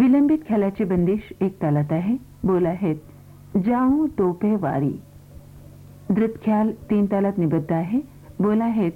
विलंबित खेळाची बंदिश एक तालात आहे. बोल आहेत जाऊ तोपे वारी. द्रुत ख्याल तीन तालात निबद्ध आहे. बोल आहेत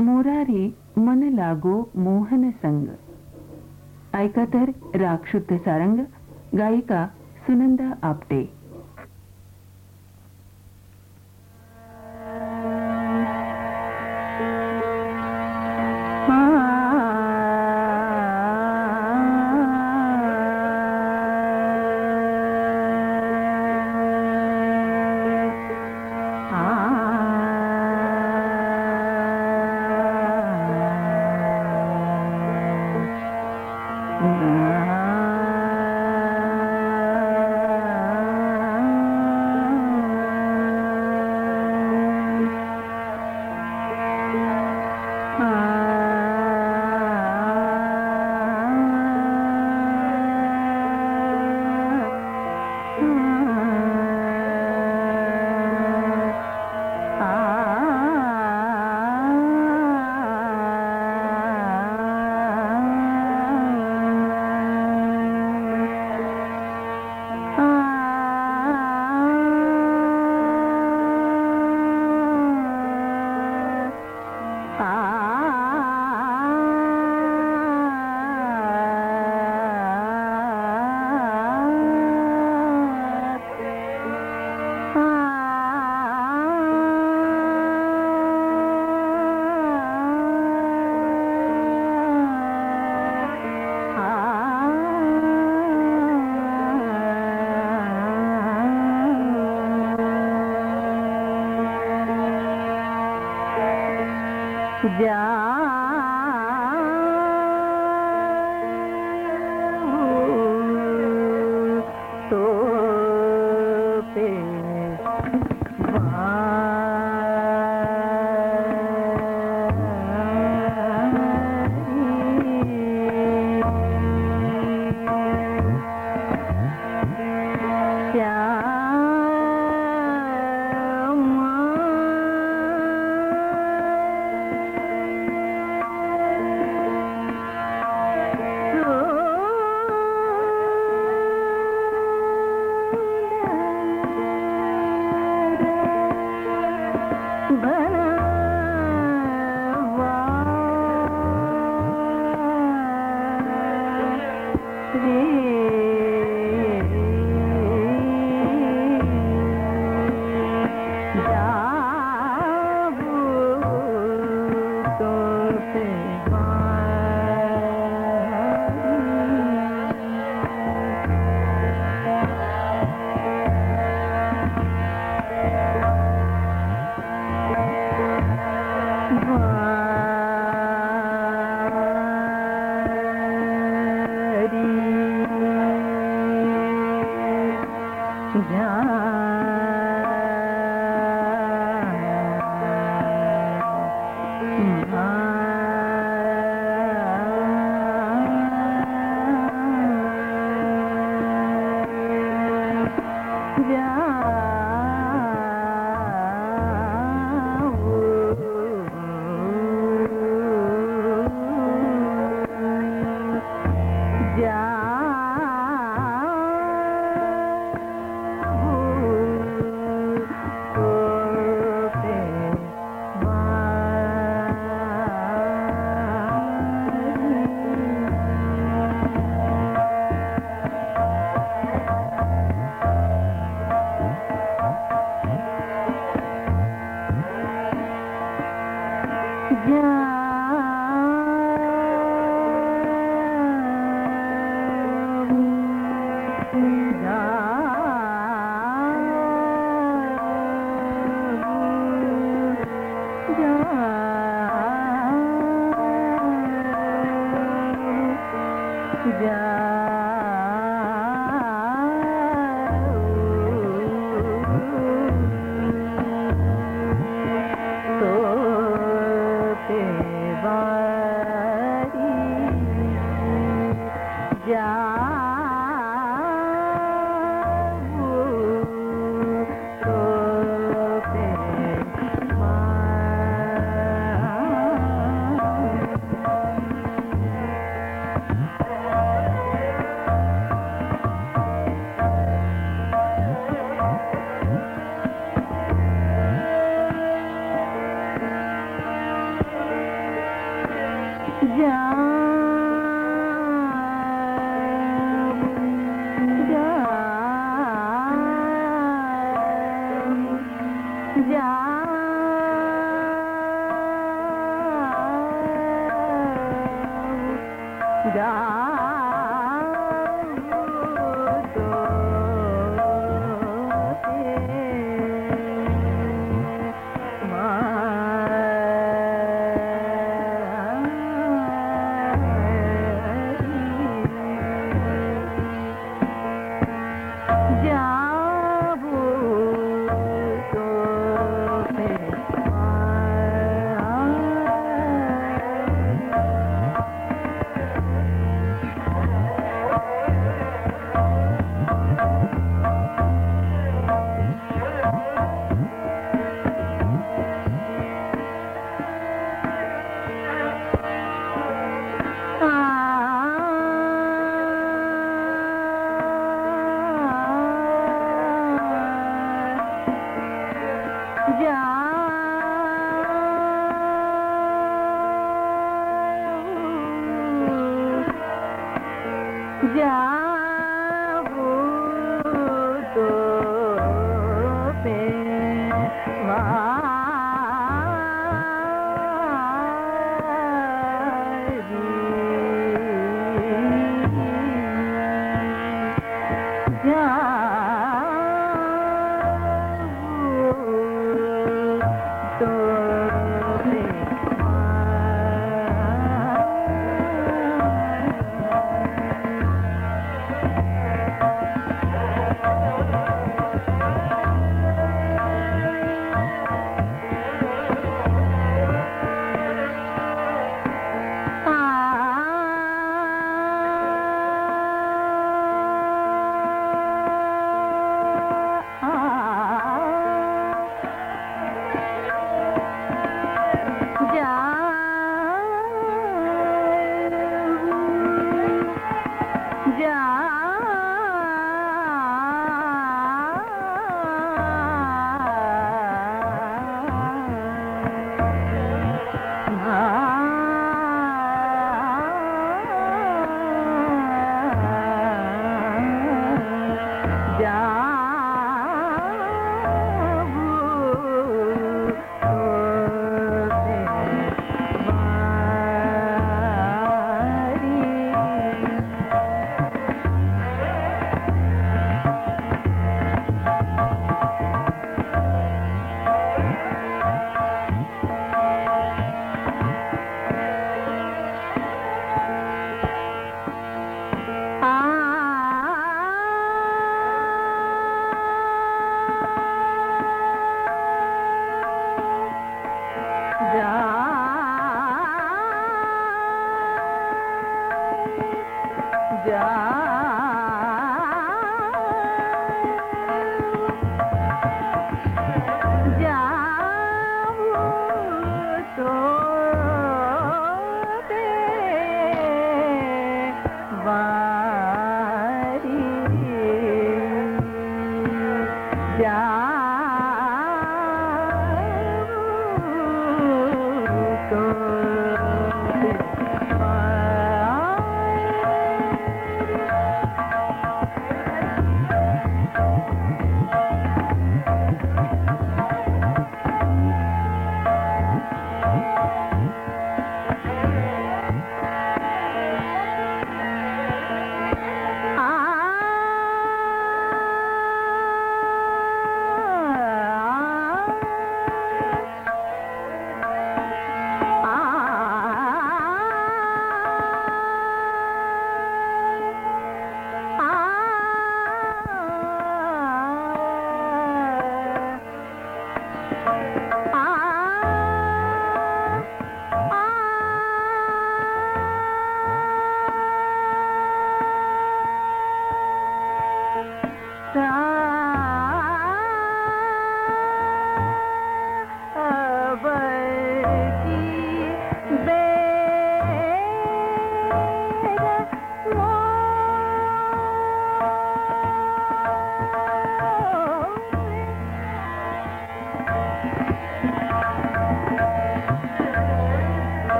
मोरारी मन लागो मोहन संग. ऐका तर राग शुद्ध सारंग. गायिका सुनंदा आपटे. जा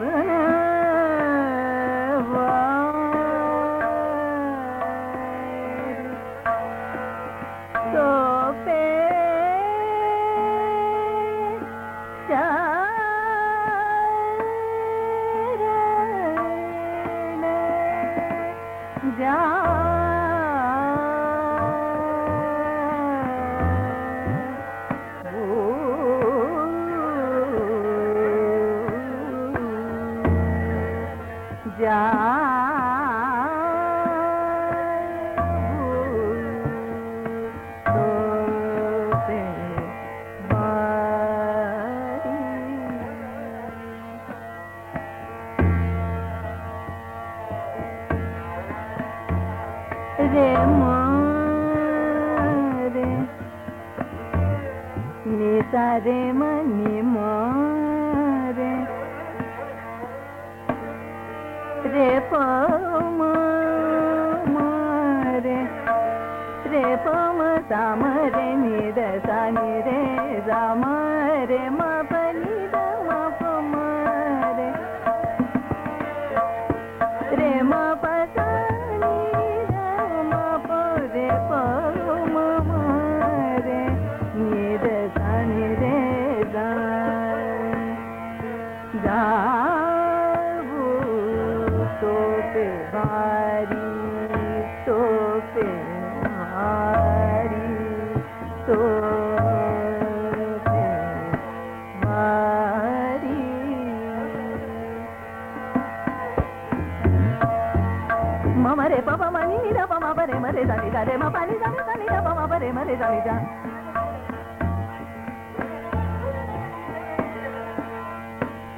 ben మరే దని ద రే మ పని దని దని ద పమ పరే మరే దని ద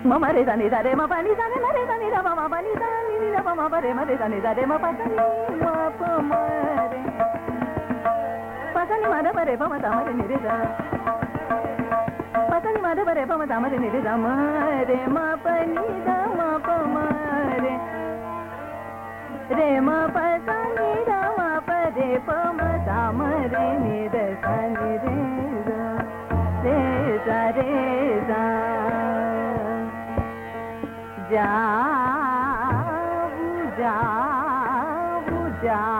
మమ రే దని ద రే మ పని దని మరే దని ద పమ పని దని ని ద పమ పరే మరే దని ద రే మ ప దని మ ప మ రే. పసని మద పరే పమ ద మరే ని రే. ద పసని మద పరే పమ ద మరే ని రే. ద మ రే మ పని ద మ ప మ రే. రే మ ప స ని ద रे पम दाम रे निर रे रे जा मरे जा। जा जा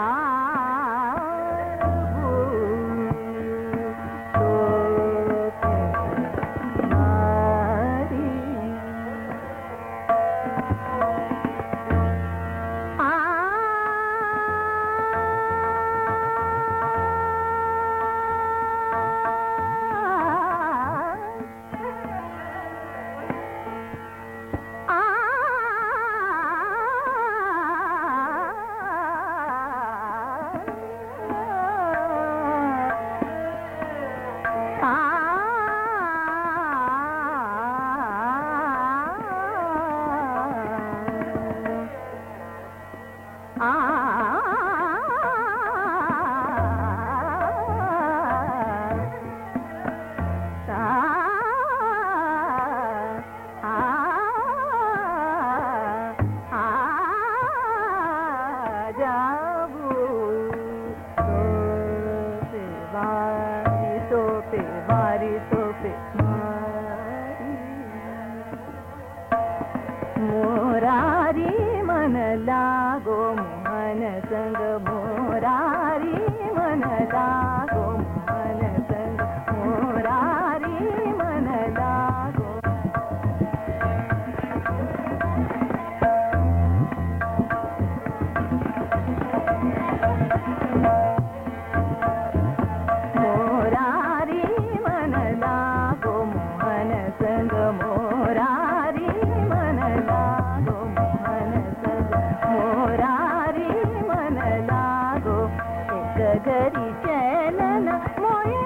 love. गो एक घड़ी चैन मोए